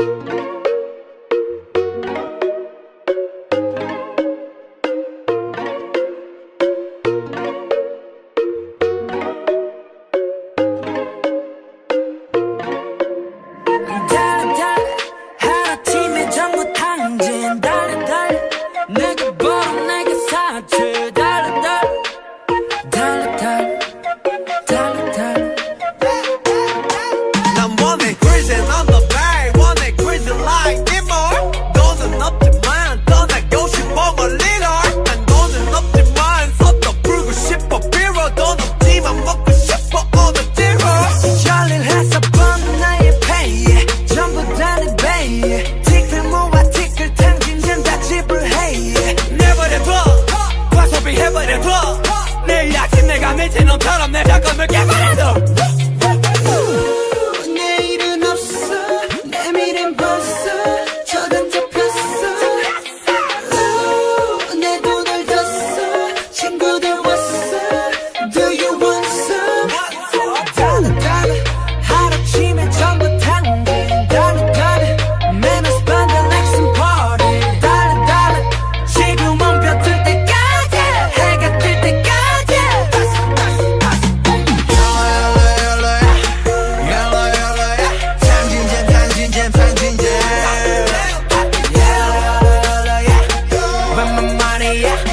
you 놈처럼 내 자꾸 yeah, yeah, yeah. My money, yeah.